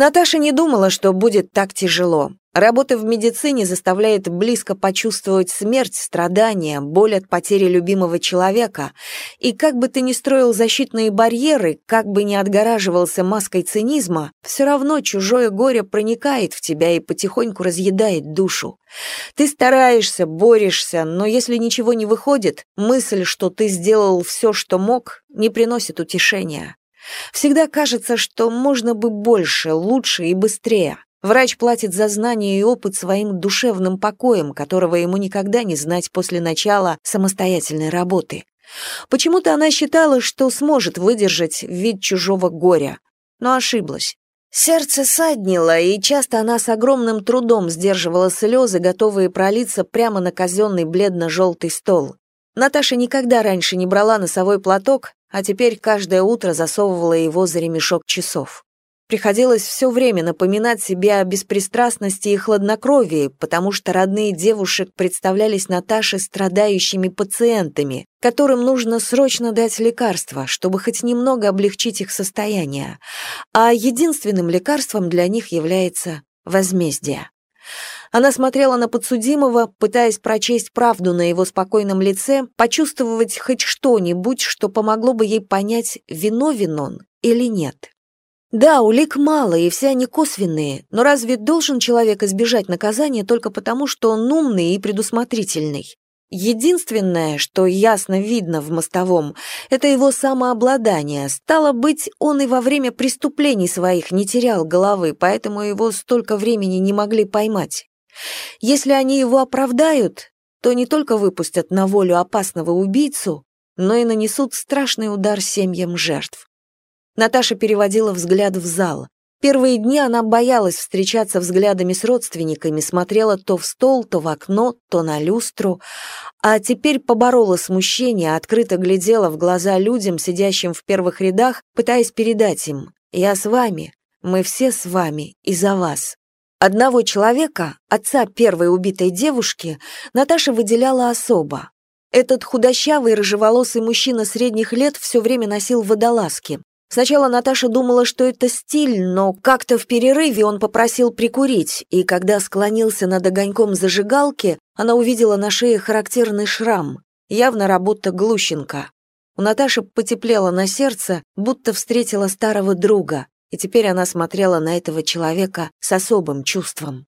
Наташа не думала, что будет так тяжело. Работа в медицине заставляет близко почувствовать смерть, страдания, боль от потери любимого человека. И как бы ты ни строил защитные барьеры, как бы ни отгораживался маской цинизма, все равно чужое горе проникает в тебя и потихоньку разъедает душу. Ты стараешься, борешься, но если ничего не выходит, мысль, что ты сделал все, что мог, не приносит утешения. Всегда кажется, что можно бы больше, лучше и быстрее. Врач платит за знания и опыт своим душевным покоем, которого ему никогда не знать после начала самостоятельной работы. Почему-то она считала, что сможет выдержать вид чужого горя, но ошиблась. Сердце саднило, и часто она с огромным трудом сдерживала слезы, готовые пролиться прямо на казенный бледно-желтый стол. Наташа никогда раньше не брала носовой платок, а теперь каждое утро засовывала его за ремешок часов. Приходилось все время напоминать себе о беспристрастности и хладнокровии, потому что родные девушек представлялись Наташе страдающими пациентами, которым нужно срочно дать лекарство, чтобы хоть немного облегчить их состояние. А единственным лекарством для них является возмездие. Она смотрела на подсудимого, пытаясь прочесть правду на его спокойном лице, почувствовать хоть что-нибудь, что помогло бы ей понять, виновен он или нет. Да, улик мало, и все они косвенные, но разве должен человек избежать наказания только потому, что он умный и предусмотрительный? Единственное, что ясно видно в мостовом, это его самообладание. Стало быть, он и во время преступлений своих не терял головы, поэтому его столько времени не могли поймать. Если они его оправдают, то не только выпустят на волю опасного убийцу, но и нанесут страшный удар семьям жертв. Наташа переводила взгляд в зал. Первые дни она боялась встречаться взглядами с родственниками, смотрела то в стол, то в окно, то на люстру, а теперь поборола смущение, открыто глядела в глаза людям, сидящим в первых рядах, пытаясь передать им «Я с вами, мы все с вами и за вас». Одного человека, отца первой убитой девушки, Наташа выделяла особо. Этот худощавый рыжеволосый мужчина средних лет все время носил водолазки. Сначала Наташа думала, что это стиль, но как-то в перерыве он попросил прикурить, и когда склонился над огоньком зажигалки, она увидела на шее характерный шрам, явно работа Глущенко. У Наташи потеплело на сердце, будто встретила старого друга, и теперь она смотрела на этого человека с особым чувством.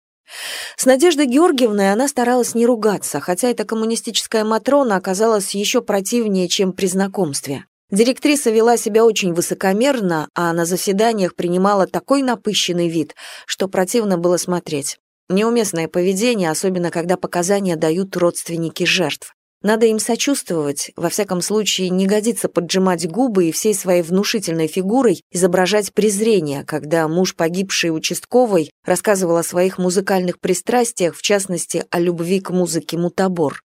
С Надеждой Георгиевной она старалась не ругаться, хотя эта коммунистическая Матрона оказалась еще противнее, чем при знакомстве. Директриса вела себя очень высокомерно, а на заседаниях принимала такой напыщенный вид, что противно было смотреть. Неуместное поведение, особенно когда показания дают родственники жертв. Надо им сочувствовать, во всяком случае не годится поджимать губы и всей своей внушительной фигурой изображать презрение, когда муж погибшей участковой рассказывал о своих музыкальных пристрастиях, в частности, о любви к музыке мутабор.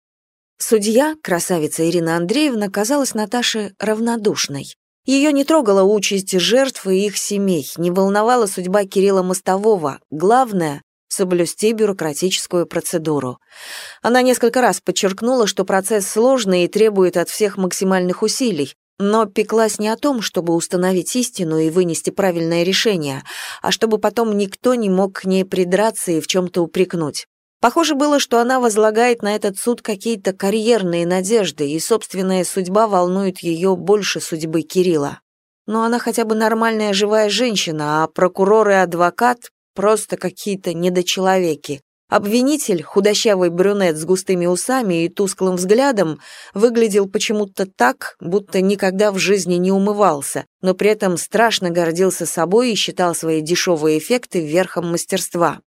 Судья, красавица Ирина Андреевна, казалась Наташе равнодушной. Ее не трогала участь жертв и их семей, не волновала судьба Кирилла Мостового. Главное — соблюсти бюрократическую процедуру. Она несколько раз подчеркнула, что процесс сложный и требует от всех максимальных усилий, но пеклась не о том, чтобы установить истину и вынести правильное решение, а чтобы потом никто не мог к ней придраться и в чем-то упрекнуть. Похоже было, что она возлагает на этот суд какие-то карьерные надежды, и собственная судьба волнует ее больше судьбы Кирилла. Но она хотя бы нормальная живая женщина, а прокурор и адвокат — просто какие-то недочеловеки. Обвинитель, худощавый брюнет с густыми усами и тусклым взглядом, выглядел почему-то так, будто никогда в жизни не умывался, но при этом страшно гордился собой и считал свои дешевые эффекты верхом мастерства.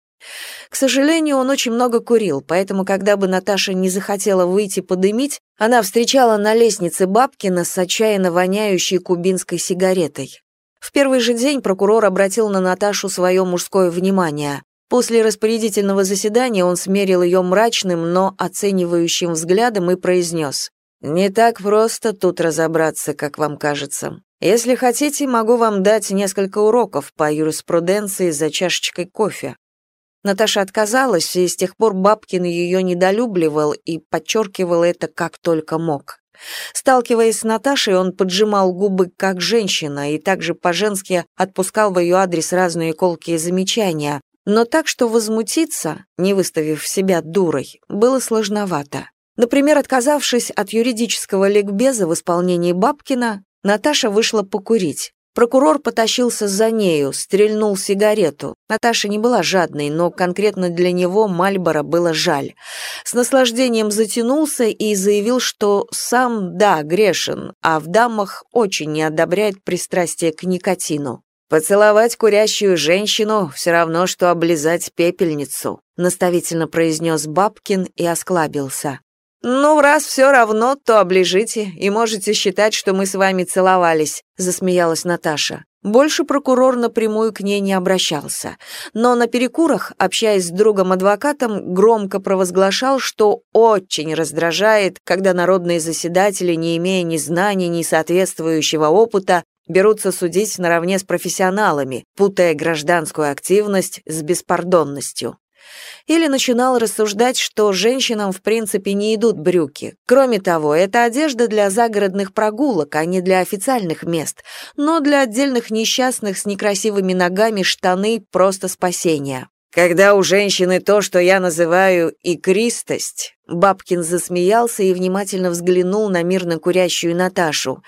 К сожалению, он очень много курил, поэтому, когда бы Наташа не захотела выйти подымить, она встречала на лестнице Бабкина с отчаянно воняющей кубинской сигаретой. В первый же день прокурор обратил на Наташу свое мужское внимание. После распорядительного заседания он смерил ее мрачным, но оценивающим взглядом и произнес. «Не так просто тут разобраться, как вам кажется. Если хотите, могу вам дать несколько уроков по юриспруденции за чашечкой кофе. Наташа отказалась, и с тех пор Бабкин ее недолюбливал и подчеркивал это как только мог. Сталкиваясь с Наташей, он поджимал губы как женщина и также по-женски отпускал в ее адрес разные колкие замечания, но так, что возмутиться, не выставив себя дурой, было сложновато. Например, отказавшись от юридического ликбеза в исполнении Бабкина, Наташа вышла покурить. Прокурор потащился за нею, стрельнул сигарету. Наташа не была жадной, но конкретно для него Мальборо было жаль. С наслаждением затянулся и заявил, что сам, да, грешен, а в дамах очень не одобряет пристрастие к никотину. «Поцеловать курящую женщину все равно, что облизать пепельницу», наставительно произнес Бабкин и осклабился. «Ну, раз все равно, то оближите, и можете считать, что мы с вами целовались», засмеялась Наташа. Больше прокурор напрямую к ней не обращался, но на перекурах, общаясь с другом-адвокатом, громко провозглашал, что очень раздражает, когда народные заседатели, не имея ни знаний, ни соответствующего опыта, берутся судить наравне с профессионалами, путая гражданскую активность с беспардонностью или начинал рассуждать, что женщинам в принципе не идут брюки. Кроме того, это одежда для загородных прогулок, а не для официальных мест, но для отдельных несчастных с некрасивыми ногами штаны просто спасение. Когда у женщины то, что я называю икристость, Бабкин засмеялся и внимательно взглянул на мирно курящую Наташу.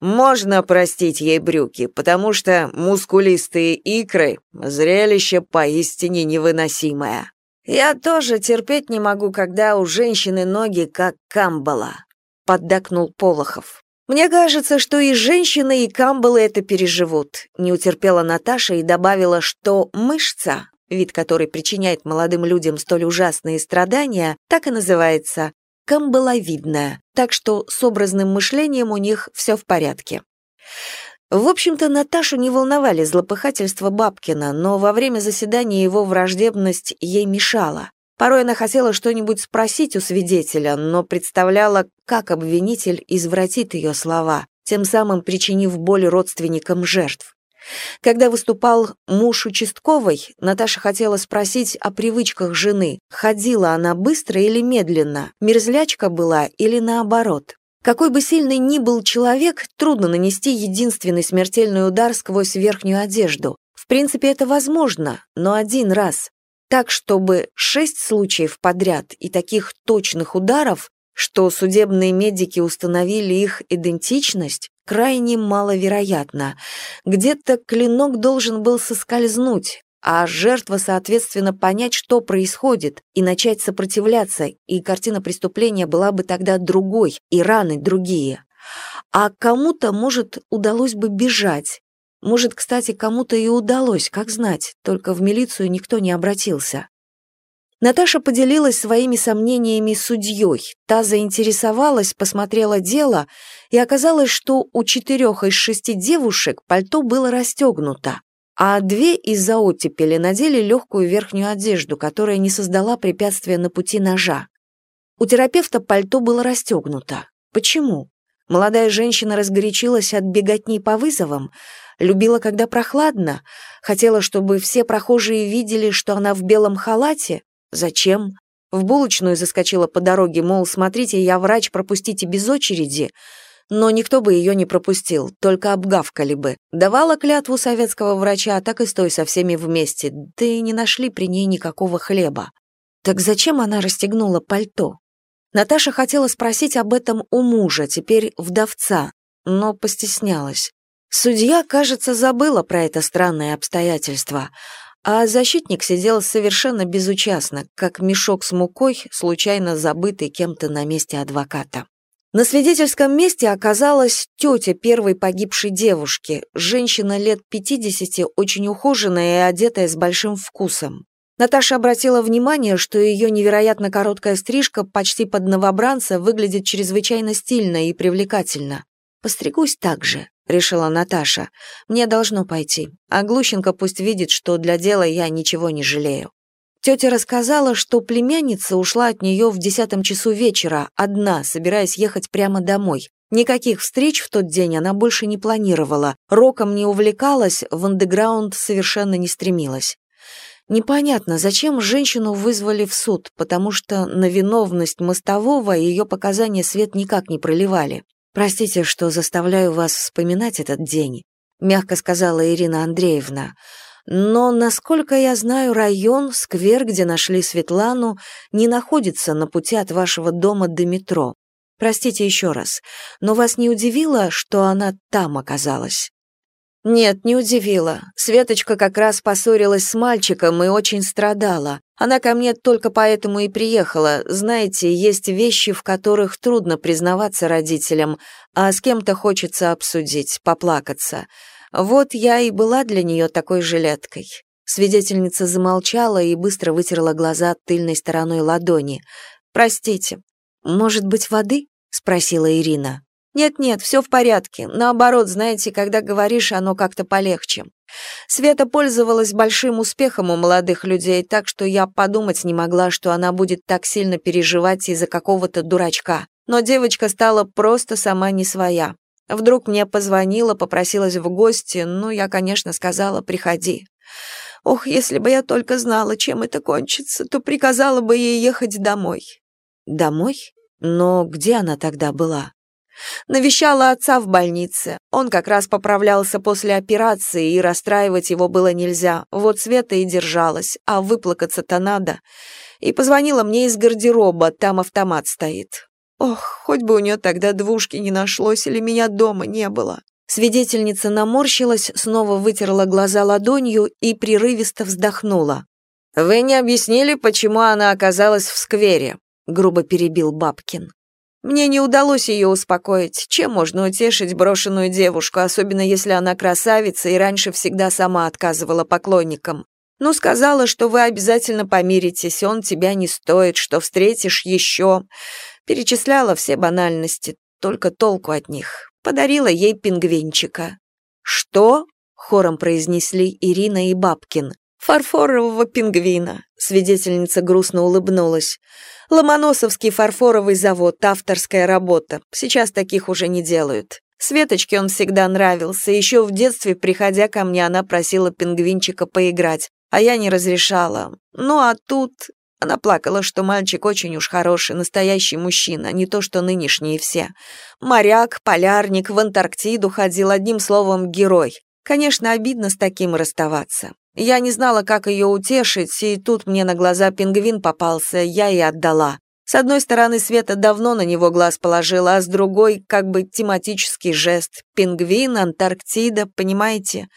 Можно простить ей брюки, потому что мускулистые икры — зрелище поистине невыносимое. «Я тоже терпеть не могу, когда у женщины ноги как камбала», — поддакнул Полохов. «Мне кажется, что и женщины, и камбалы это переживут», — не утерпела Наташа и добавила, что мышца, вид который причиняет молодым людям столь ужасные страдания, так и называется камбаловидная, так что с образным мышлением у них все в порядке. В общем-то, Наташу не волновали злопыхательства Бабкина, но во время заседания его враждебность ей мешала. Порой она хотела что-нибудь спросить у свидетеля, но представляла, как обвинитель извратит ее слова, тем самым причинив боль родственникам жертв. Когда выступал муж участковой, Наташа хотела спросить о привычках жены. Ходила она быстро или медленно, мерзлячка была или наоборот. Какой бы сильный ни был человек, трудно нанести единственный смертельный удар сквозь верхнюю одежду. В принципе, это возможно, но один раз. Так, чтобы шесть случаев подряд и таких точных ударов, что судебные медики установили их идентичность, крайне маловероятно. Где-то клинок должен был соскользнуть, а жертва, соответственно, понять, что происходит, и начать сопротивляться, и картина преступления была бы тогда другой, и раны другие. А кому-то, может, удалось бы бежать. Может, кстати, кому-то и удалось, как знать, только в милицию никто не обратился. Наташа поделилась своими сомнениями с судьей. Та заинтересовалась, посмотрела дело, и оказалось, что у четырех из шести девушек пальто было расстегнуто а две из-за оттепели надели легкую верхнюю одежду, которая не создала препятствия на пути ножа. У терапевта пальто было расстегнуто. Почему? Молодая женщина разгорячилась от беготни по вызовам, любила, когда прохладно, хотела, чтобы все прохожие видели, что она в белом халате. Зачем? В булочную заскочила по дороге, мол, смотрите, я врач, пропустите без очереди но никто бы ее не пропустил, только обгавкали бы. Давала клятву советского врача, так и стой со всеми вместе, да и не нашли при ней никакого хлеба. Так зачем она расстегнула пальто? Наташа хотела спросить об этом у мужа, теперь вдовца, но постеснялась. Судья, кажется, забыла про это странное обстоятельство, а защитник сидел совершенно безучастно, как мешок с мукой, случайно забытый кем-то на месте адвоката. На свидетельском месте оказалась тетя первой погибшей девушки, женщина лет 50, очень ухоженная и одетая с большим вкусом. Наташа обратила внимание, что ее невероятно короткая стрижка почти под новобранца выглядит чрезвычайно стильно и привлекательно. «Постригусь так же», — решила Наташа. «Мне должно пойти, а Глущенко пусть видит, что для дела я ничего не жалею». Тетя рассказала, что племянница ушла от нее в десятом часу вечера, одна, собираясь ехать прямо домой. Никаких встреч в тот день она больше не планировала, роком не увлекалась, в андеграунд совершенно не стремилась. Непонятно, зачем женщину вызвали в суд, потому что на виновность мостового ее показания свет никак не проливали. «Простите, что заставляю вас вспоминать этот день», — мягко сказала Ирина Андреевна. «Но, насколько я знаю, район, сквер, где нашли Светлану, не находится на пути от вашего дома до метро. Простите еще раз, но вас не удивило, что она там оказалась?» «Нет, не удивило. Светочка как раз поссорилась с мальчиком и очень страдала. Она ко мне только поэтому и приехала. Знаете, есть вещи, в которых трудно признаваться родителям, а с кем-то хочется обсудить, поплакаться. Вот я и была для нее такой жилеткой». Свидетельница замолчала и быстро вытерла глаза тыльной стороной ладони. «Простите, «Может быть, воды?» — спросила Ирина. «Нет-нет, все в порядке. Наоборот, знаете, когда говоришь, оно как-то полегче. Света пользовалась большим успехом у молодых людей, так что я подумать не могла, что она будет так сильно переживать из-за какого-то дурачка. Но девочка стала просто сама не своя. Вдруг мне позвонила, попросилась в гости, ну, я, конечно, сказала, приходи. Ох, если бы я только знала, чем это кончится, то приказала бы ей ехать домой. Домой? Но где она тогда была? Навещала отца в больнице. Он как раз поправлялся после операции, и расстраивать его было нельзя. Вот Света и держалась, а выплакаться-то надо. И позвонила мне из гардероба, там автомат стоит. Ох, хоть бы у нее тогда двушки не нашлось или меня дома не было. Свидетельница наморщилась, снова вытерла глаза ладонью и прерывисто вздохнула. «Вы не объяснили, почему она оказалась в сквере?» грубо перебил Бабкин. Мне не удалось ее успокоить. Чем можно утешить брошенную девушку, особенно если она красавица и раньше всегда сама отказывала поклонникам? Ну, сказала, что вы обязательно помиритесь, он тебя не стоит, что встретишь еще. Перечисляла все банальности, только толку от них. Подарила ей пингвинчика. «Что?» — хором произнесли Ирина и Бабкин. «Фарфорового пингвина», — свидетельница грустно улыбнулась. Ломоносовский фарфоровый завод, авторская работа. Сейчас таких уже не делают. Светочке он всегда нравился. Еще в детстве, приходя ко мне, она просила пингвинчика поиграть, а я не разрешала. Ну а тут... Она плакала, что мальчик очень уж хороший, настоящий мужчина, не то что нынешние все. Моряк, полярник, в Антарктиду ходил, одним словом, герой. Конечно, обидно с таким расставаться. Я не знала, как ее утешить, и тут мне на глаза пингвин попался, я и отдала. С одной стороны, Света давно на него глаз положила, а с другой, как бы тематический жест. Пингвин, Антарктида, понимаете?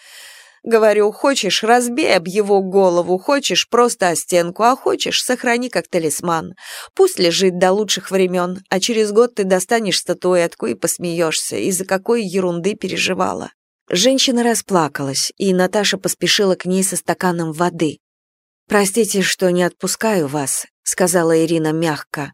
Говорю, хочешь, разбей об его голову, хочешь, просто о стенку, а хочешь, сохрани как талисман. Пусть лежит до лучших времен, а через год ты достанешь статуэтку и посмеешься, из-за какой ерунды переживала. Женщина расплакалась, и Наташа поспешила к ней со стаканом воды. «Простите, что не отпускаю вас», — сказала Ирина мягко,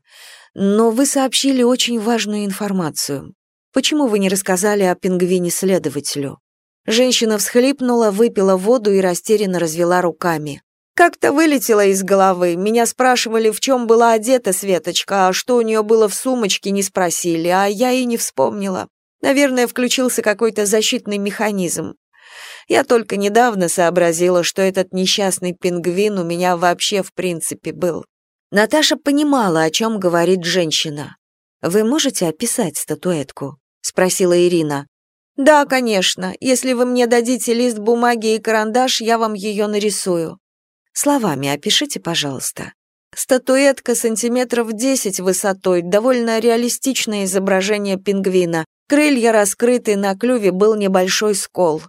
«но вы сообщили очень важную информацию. Почему вы не рассказали о пингвине следователю?» Женщина всхлипнула, выпила воду и растерянно развела руками. Как-то вылетело из головы. Меня спрашивали, в чем была одета Светочка, а что у нее было в сумочке, не спросили, а я и не вспомнила. Наверное, включился какой-то защитный механизм. Я только недавно сообразила, что этот несчастный пингвин у меня вообще в принципе был. Наташа понимала, о чем говорит женщина. «Вы можете описать статуэтку?» — спросила Ирина. «Да, конечно. Если вы мне дадите лист бумаги и карандаш, я вам ее нарисую». «Словами опишите, пожалуйста». Статуэтка сантиметров десять высотой, довольно реалистичное изображение пингвина, Крылья раскрыты, на клюве был небольшой скол.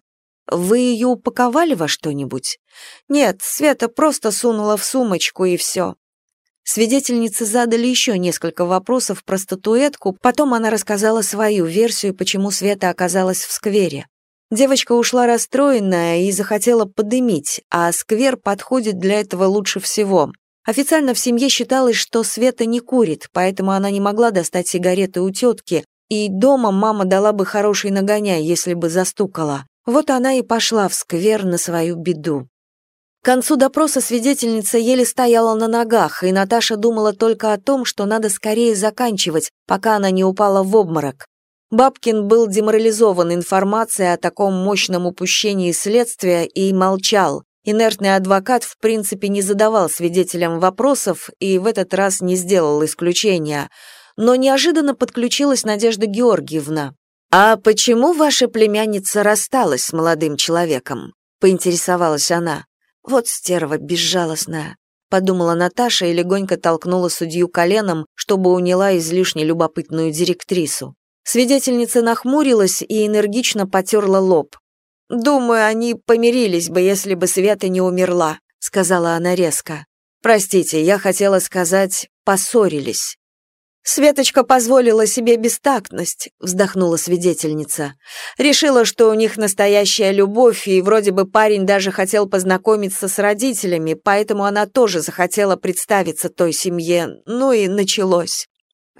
Вы ее упаковали во что-нибудь? Нет, Света просто сунула в сумочку и все. Свидетельницы задали еще несколько вопросов про статуэтку, потом она рассказала свою версию, почему Света оказалась в сквере. Девочка ушла расстроенная и захотела подымить, а сквер подходит для этого лучше всего. Официально в семье считалось, что Света не курит, поэтому она не могла достать сигареты у тетки, и дома мама дала бы хороший нагоняй, если бы застукала. Вот она и пошла в сквер на свою беду. К концу допроса свидетельница еле стояла на ногах, и Наташа думала только о том, что надо скорее заканчивать, пока она не упала в обморок. Бабкин был деморализован информацией о таком мощном упущении следствия и молчал, Инертный адвокат в принципе не задавал свидетелям вопросов и в этот раз не сделал исключения. Но неожиданно подключилась Надежда Георгиевна. «А почему ваша племянница рассталась с молодым человеком?» — поинтересовалась она. «Вот стерва безжалостная», — подумала Наташа и легонько толкнула судью коленом, чтобы уняла излишне любопытную директрису. Свидетельница нахмурилась и энергично потерла лоб. «Думаю, они помирились бы, если бы Света не умерла», — сказала она резко. «Простите, я хотела сказать, поссорились». «Светочка позволила себе бестактность», — вздохнула свидетельница. «Решила, что у них настоящая любовь, и вроде бы парень даже хотел познакомиться с родителями, поэтому она тоже захотела представиться той семье, ну и началось».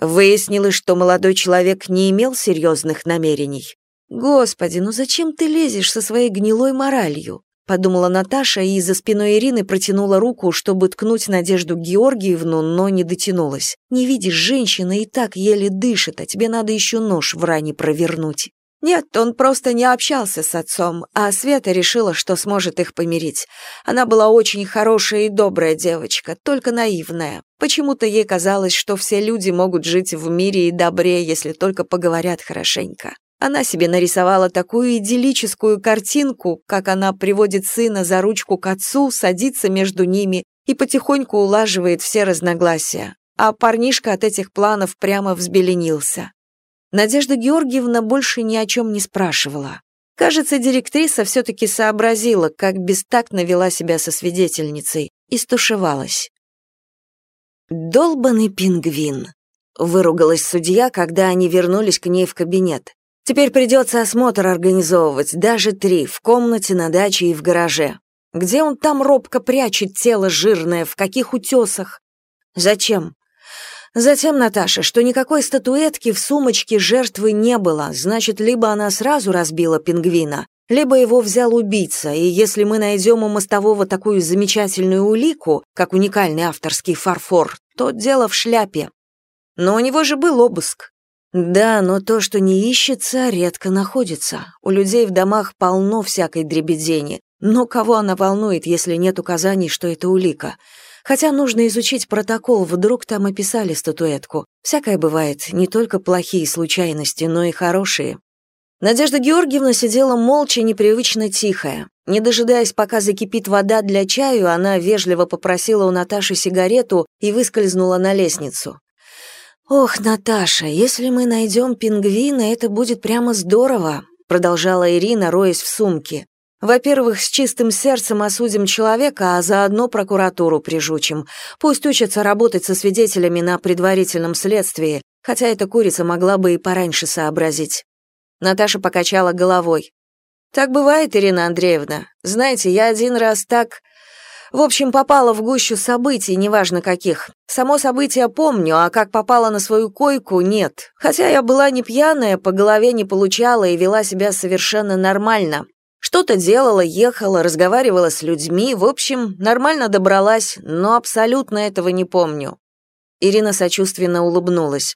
Выяснилось, что молодой человек не имел серьезных намерений. «Господи, ну зачем ты лезешь со своей гнилой моралью?» Подумала Наташа и за спиной Ирины протянула руку, чтобы ткнуть Надежду Георгиевну, но не дотянулась. «Не видишь, женщина и так еле дышит, а тебе надо еще нож в ране провернуть». Нет, он просто не общался с отцом, а Света решила, что сможет их помирить. Она была очень хорошая и добрая девочка, только наивная. Почему-то ей казалось, что все люди могут жить в мире и добре, если только поговорят хорошенько. Она себе нарисовала такую идиллическую картинку, как она приводит сына за ручку к отцу, садится между ними и потихоньку улаживает все разногласия. А парнишка от этих планов прямо взбеленился. Надежда Георгиевна больше ни о чем не спрашивала. Кажется, директриса все-таки сообразила, как бестактно вела себя со свидетельницей, и стушевалась. «Долбанный пингвин», — выругалась судья, когда они вернулись к ней в кабинет. Теперь придется осмотр организовывать, даже три, в комнате, на даче и в гараже. Где он там робко прячет тело жирное, в каких утесах? Зачем? Затем, Наташа, что никакой статуэтки в сумочке жертвы не было, значит, либо она сразу разбила пингвина, либо его взял убийца, и если мы найдем у мостового такую замечательную улику, как уникальный авторский фарфор, то дело в шляпе. Но у него же был обыск. Да, но то, что не ищется, редко находится. У людей в домах полно всякой дребедени. Но кого она волнует, если нет указаний, что это улика? Хотя нужно изучить протокол, вдруг там описали статуэтку. Всякое бывает, не только плохие случайности, но и хорошие. Надежда Георгиевна сидела молча, непривычно тихая. Не дожидаясь, пока закипит вода для чаю, она вежливо попросила у Наташи сигарету и выскользнула на лестницу. «Ох, Наташа, если мы найдем пингвина, это будет прямо здорово», продолжала Ирина, роясь в сумке. «Во-первых, с чистым сердцем осудим человека, а заодно прокуратуру прижучим. Пусть учатся работать со свидетелями на предварительном следствии, хотя эта курица могла бы и пораньше сообразить». Наташа покачала головой. «Так бывает, Ирина Андреевна. Знаете, я один раз так...» В общем, попала в гущу событий, неважно каких. Само событие помню, а как попала на свою койку, нет. Хотя я была не пьяная, по голове не получала и вела себя совершенно нормально. Что-то делала, ехала, разговаривала с людьми, в общем, нормально добралась, но абсолютно этого не помню. Ирина сочувственно улыбнулась.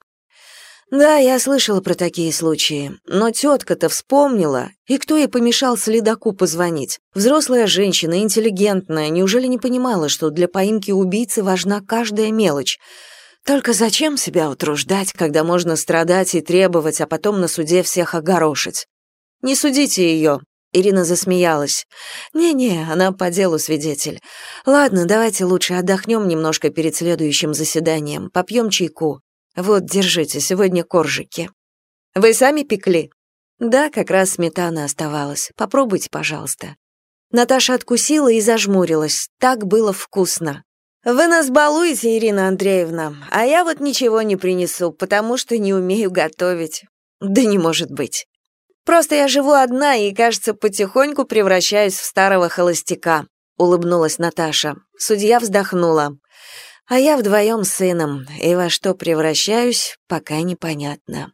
Да, я слышала про такие случаи, но тетка-то вспомнила, и кто ей помешал следаку позвонить? Взрослая женщина, интеллигентная, неужели не понимала, что для поимки убийцы важна каждая мелочь? Только зачем себя утруждать, когда можно страдать и требовать, а потом на суде всех огорошить? Не судите ее, Ирина засмеялась. «Не-не, она по делу свидетель. Ладно, давайте лучше отдохнем немножко перед следующим заседанием, попьем чайку. Вот, держите, сегодня коржики. Вы сами пекли? Да, как раз сметана оставалась. Попробуйте, пожалуйста. Наташа откусила и зажмурилась. Так было вкусно. Вы нас балуете, Ирина Андреевна, а я вот ничего не принесу, потому что не умею готовить. Да не может быть. Просто я живу одна и, кажется, потихоньку превращаюсь в старого холостяка, улыбнулась Наташа. Судья вздохнула. А я вдвоем с сыном, и во что превращаюсь, пока непонятно.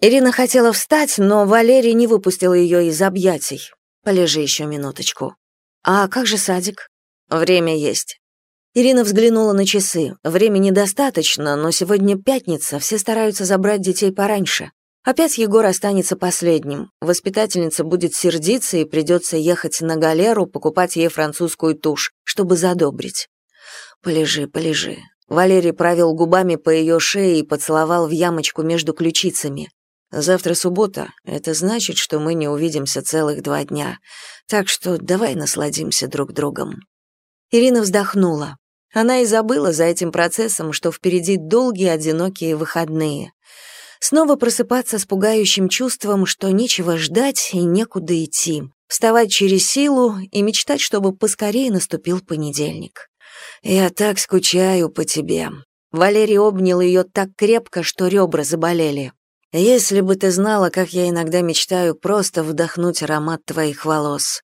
Ирина хотела встать, но Валерий не выпустил ее из объятий. Полежи еще минуточку. А как же садик? Время есть. Ирина взглянула на часы. Времени достаточно, но сегодня пятница, все стараются забрать детей пораньше. Опять Егор останется последним. Воспитательница будет сердиться и придется ехать на галеру, покупать ей французскую тушь, чтобы задобрить. «Полежи, полежи». Валерий провел губами по ее шее и поцеловал в ямочку между ключицами. «Завтра суббота. Это значит, что мы не увидимся целых два дня. Так что давай насладимся друг другом». Ирина вздохнула. Она и забыла за этим процессом, что впереди долгие одинокие выходные снова просыпаться с пугающим чувством, что нечего ждать и некуда идти, вставать через силу и мечтать, чтобы поскорее наступил понедельник. «Я так скучаю по тебе». Валерий обнял ее так крепко, что ребра заболели. «Если бы ты знала, как я иногда мечтаю просто вдохнуть аромат твоих волос».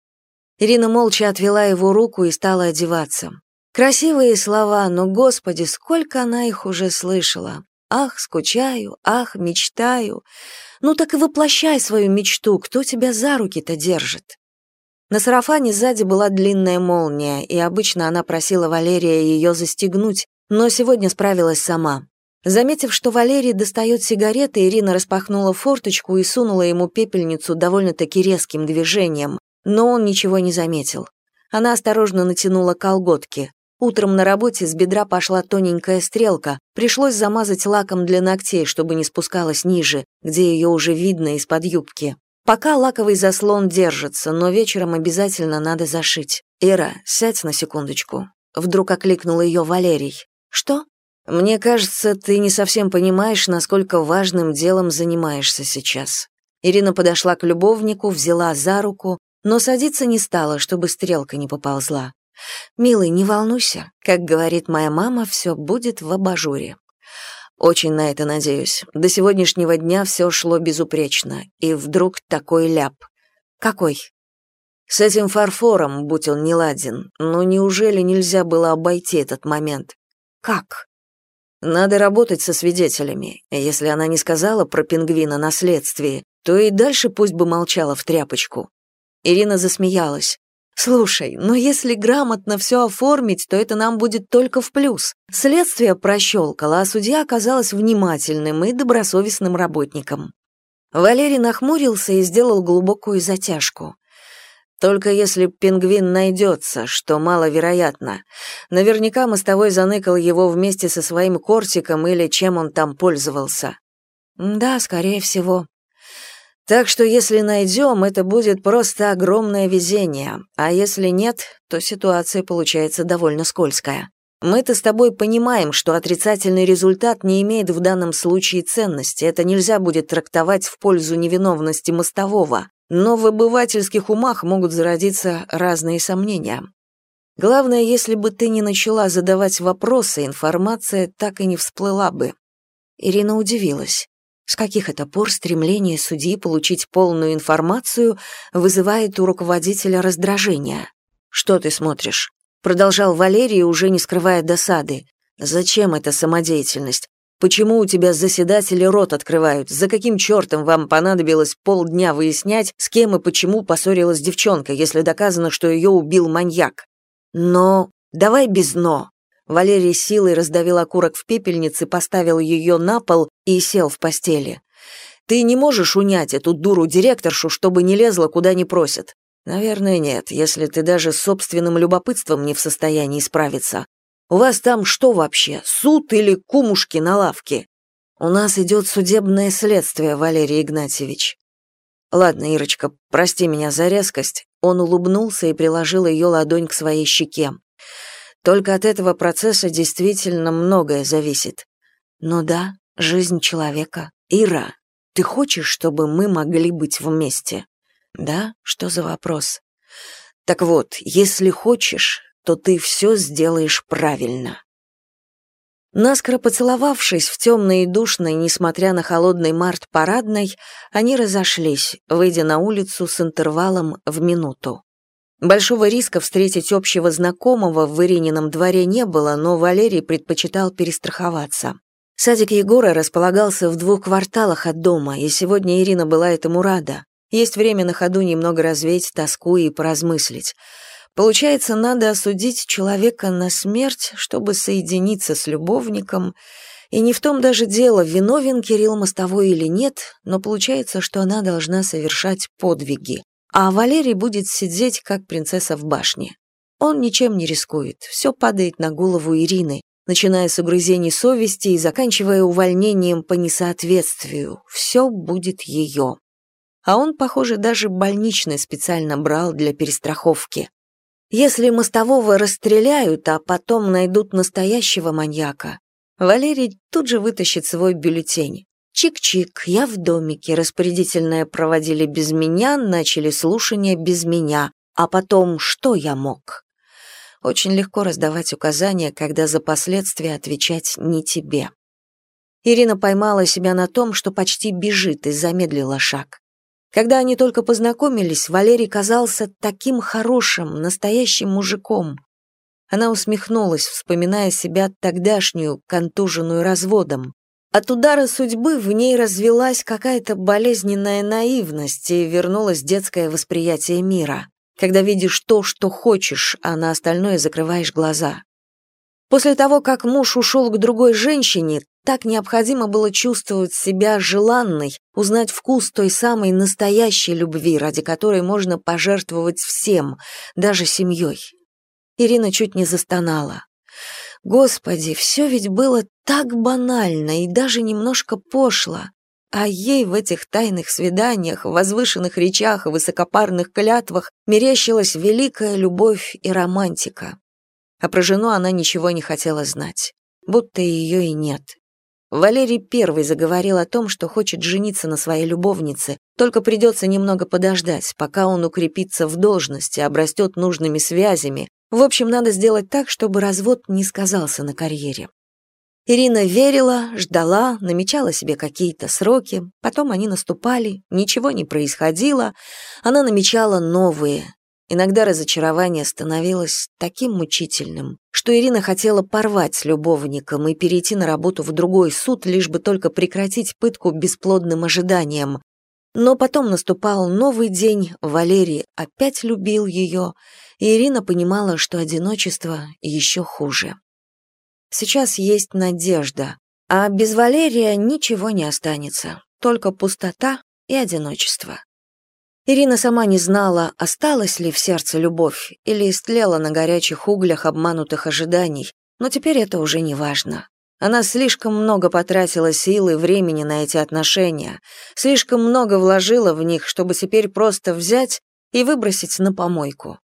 Ирина молча отвела его руку и стала одеваться. Красивые слова, но, господи, сколько она их уже слышала. Ах, скучаю, ах, мечтаю. Ну так и воплощай свою мечту, кто тебя за руки-то держит? На сарафане сзади была длинная молния, и обычно она просила Валерия ее застегнуть, но сегодня справилась сама. Заметив, что Валерий достает сигареты, Ирина распахнула форточку и сунула ему пепельницу довольно-таки резким движением, но он ничего не заметил. Она осторожно натянула колготки. Утром на работе с бедра пошла тоненькая стрелка, пришлось замазать лаком для ногтей, чтобы не спускалась ниже, где ее уже видно из-под юбки. Пока лаковый заслон держится, но вечером обязательно надо зашить. «Ира, сядь на секундочку». Вдруг окликнул ее Валерий. «Что?» «Мне кажется, ты не совсем понимаешь, насколько важным делом занимаешься сейчас». Ирина подошла к любовнику, взяла за руку, но садиться не стала, чтобы стрелка не поползла. «Милый, не волнуйся. Как говорит моя мама, все будет в абажуре». Очень на это надеюсь. До сегодняшнего дня все шло безупречно, и вдруг такой ляп. Какой? С этим фарфором, будь он не ладен, но неужели нельзя было обойти этот момент? Как? Надо работать со свидетелями. Если она не сказала про пингвина на следствии, то и дальше пусть бы молчала в тряпочку. Ирина засмеялась. Слушай, но если грамотно все оформить, то это нам будет только в плюс. Следствие прощелкало, а судья оказался внимательным и добросовестным работником. Валерий нахмурился и сделал глубокую затяжку. Только если пингвин найдется, что маловероятно. Наверняка мостовой заныкал его вместе со своим кортиком или чем он там пользовался. Да, скорее всего. Так что если найдем, это будет просто огромное везение, а если нет, то ситуация получается довольно скользкая. Мы-то с тобой понимаем, что отрицательный результат не имеет в данном случае ценности, это нельзя будет трактовать в пользу невиновности мостового, но в обывательских умах могут зародиться разные сомнения. Главное, если бы ты не начала задавать вопросы, информация так и не всплыла бы. Ирина удивилась. С каких это пор стремление судьи получить полную информацию вызывает у руководителя раздражение? «Что ты смотришь?» Продолжал Валерий, уже не скрывая досады. «Зачем эта самодеятельность? Почему у тебя заседатели рот открывают? За каким чертом вам понадобилось полдня выяснять, с кем и почему поссорилась девчонка, если доказано, что ее убил маньяк? Но... Давай без «но». Валерий силой раздавил окурок в пепельнице, поставил ее на пол и сел в постели. «Ты не можешь унять эту дуру-директоршу, чтобы не лезла, куда не просят?» «Наверное, нет, если ты даже с собственным любопытством не в состоянии справиться. У вас там что вообще, суд или кумушки на лавке?» «У нас идет судебное следствие, Валерий Игнатьевич». «Ладно, Ирочка, прости меня за резкость». Он улыбнулся и приложил ее ладонь к своей щеке. Только от этого процесса действительно многое зависит. Ну да, жизнь человека. Ира, ты хочешь, чтобы мы могли быть вместе? Да? Что за вопрос? Так вот, если хочешь, то ты все сделаешь правильно. Наскоро поцеловавшись в темной и душной, несмотря на холодный март парадной, они разошлись, выйдя на улицу с интервалом в минуту. Большого риска встретить общего знакомого в Иринином дворе не было, но Валерий предпочитал перестраховаться. Садик Егора располагался в двух кварталах от дома, и сегодня Ирина была этому рада. Есть время на ходу немного развеять тоску и поразмыслить. Получается, надо осудить человека на смерть, чтобы соединиться с любовником И не в том даже дело, виновен Кирилл Мостовой или нет, но получается, что она должна совершать подвиги, а Валерий будет сидеть, как принцесса в башне. Он ничем не рискует, все падает на голову Ирины, начиная с угрызений совести и заканчивая увольнением по несоответствию. Все будет ее. А он, похоже, даже больничный специально брал для перестраховки. Если мостового расстреляют, а потом найдут настоящего маньяка, Валерий тут же вытащит свой бюллетень. Чик-чик, я в домике, распорядительное проводили без меня, начали слушание без меня, а потом что я мог? Очень легко раздавать указания, когда за последствия отвечать не тебе. Ирина поймала себя на том, что почти бежит и замедлила шаг. Когда они только познакомились, Валерий казался таким хорошим, настоящим мужиком. Она усмехнулась, вспоминая себя тогдашнюю, контуженную разводом. От удара судьбы в ней развелась какая-то болезненная наивность и вернулось детское восприятие мира, когда видишь то, что хочешь, а на остальное закрываешь глаза. После того, как муж ушел к другой женщине, так необходимо было чувствовать себя желанной, узнать вкус той самой настоящей любви, ради которой можно пожертвовать всем, даже семьей. Ирина чуть не застонала. Господи, все ведь было так банально и даже немножко пошло. А ей в этих тайных свиданиях, возвышенных речах и высокопарных клятвах мерещилась великая любовь и романтика. А про жену она ничего не хотела знать, будто ее и нет. Валерий первый заговорил о том, что хочет жениться на своей любовнице, только придется немного подождать, пока он укрепится в должности, обрастет нужными связями, в общем, надо сделать так, чтобы развод не сказался на карьере. Ирина верила, ждала, намечала себе какие-то сроки, потом они наступали, ничего не происходило, она намечала новые. Иногда разочарование становилось таким мучительным, что Ирина хотела порвать с любовником и перейти на работу в другой суд, лишь бы только прекратить пытку бесплодным ожиданием. Но потом наступал новый день, Валерий опять любил ее, и Ирина понимала, что одиночество еще хуже. Сейчас есть надежда, а без Валерия ничего не останется, только пустота и одиночество. Ирина сама не знала, осталась ли в сердце любовь или истлела на горячих углях обманутых ожиданий, но теперь это уже не важно. Она слишком много потратила сил и времени на эти отношения, слишком много вложила в них, чтобы теперь просто взять и выбросить на помойку.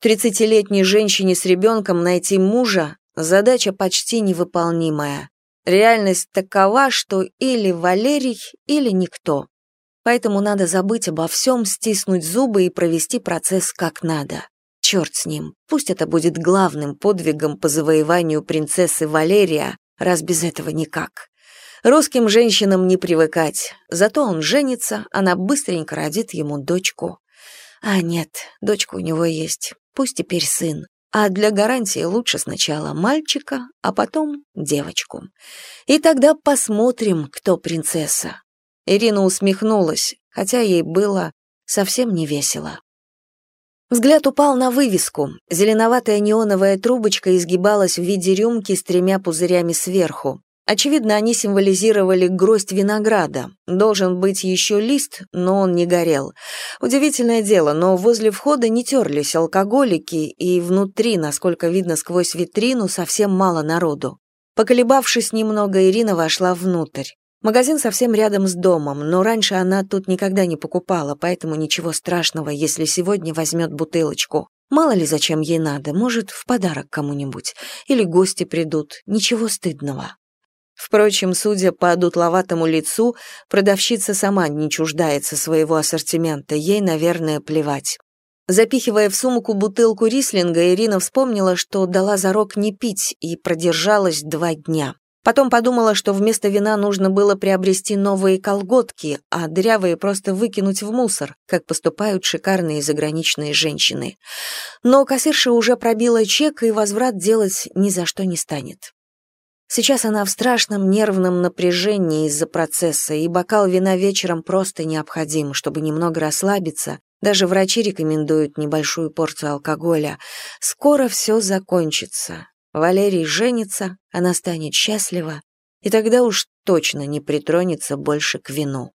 Тридцатилетней женщине с ребенком найти мужа – задача почти невыполнимая. Реальность такова, что или Валерий, или никто. Поэтому надо забыть обо всем, стиснуть зубы и провести процесс как надо. Черт с ним, пусть это будет главным подвигом по завоеванию принцессы Валерия, раз без этого никак. Русским женщинам не привыкать, зато он женится, она быстренько родит ему дочку. А нет, дочка у него есть, пусть теперь сын. А для гарантии лучше сначала мальчика, а потом девочку. И тогда посмотрим, кто принцесса. Ирина усмехнулась, хотя ей было совсем не весело. Взгляд упал на вывеску. Зеленоватая неоновая трубочка изгибалась в виде рюмки с тремя пузырями сверху. Очевидно, они символизировали гроздь винограда. Должен быть еще лист, но он не горел. Удивительное дело, но возле входа не терлись алкоголики, и внутри, насколько видно сквозь витрину, совсем мало народу. Поколебавшись немного, Ирина вошла внутрь. Магазин совсем рядом с домом, но раньше она тут никогда не покупала, поэтому ничего страшного, если сегодня возьмет бутылочку. Мало ли зачем ей надо, может, в подарок кому-нибудь. Или гости придут, ничего стыдного. Впрочем, судя по дутловатому лицу, продавщица сама не чуждается своего ассортимента, ей, наверное, плевать. Запихивая в сумку бутылку рислинга, Ирина вспомнила, что дала зарок не пить и продержалась два дня. Потом подумала, что вместо вина нужно было приобрести новые колготки, а дырявые просто выкинуть в мусор, как поступают шикарные заграничные женщины. Но кассирша уже пробила чек, и возврат делать ни за что не станет. Сейчас она в страшном нервном напряжении из-за процесса, и бокал вина вечером просто необходим, чтобы немного расслабиться. Даже врачи рекомендуют небольшую порцию алкоголя. Скоро все закончится. Валерий женится, она станет счастлива, и тогда уж точно не притронется больше к вину.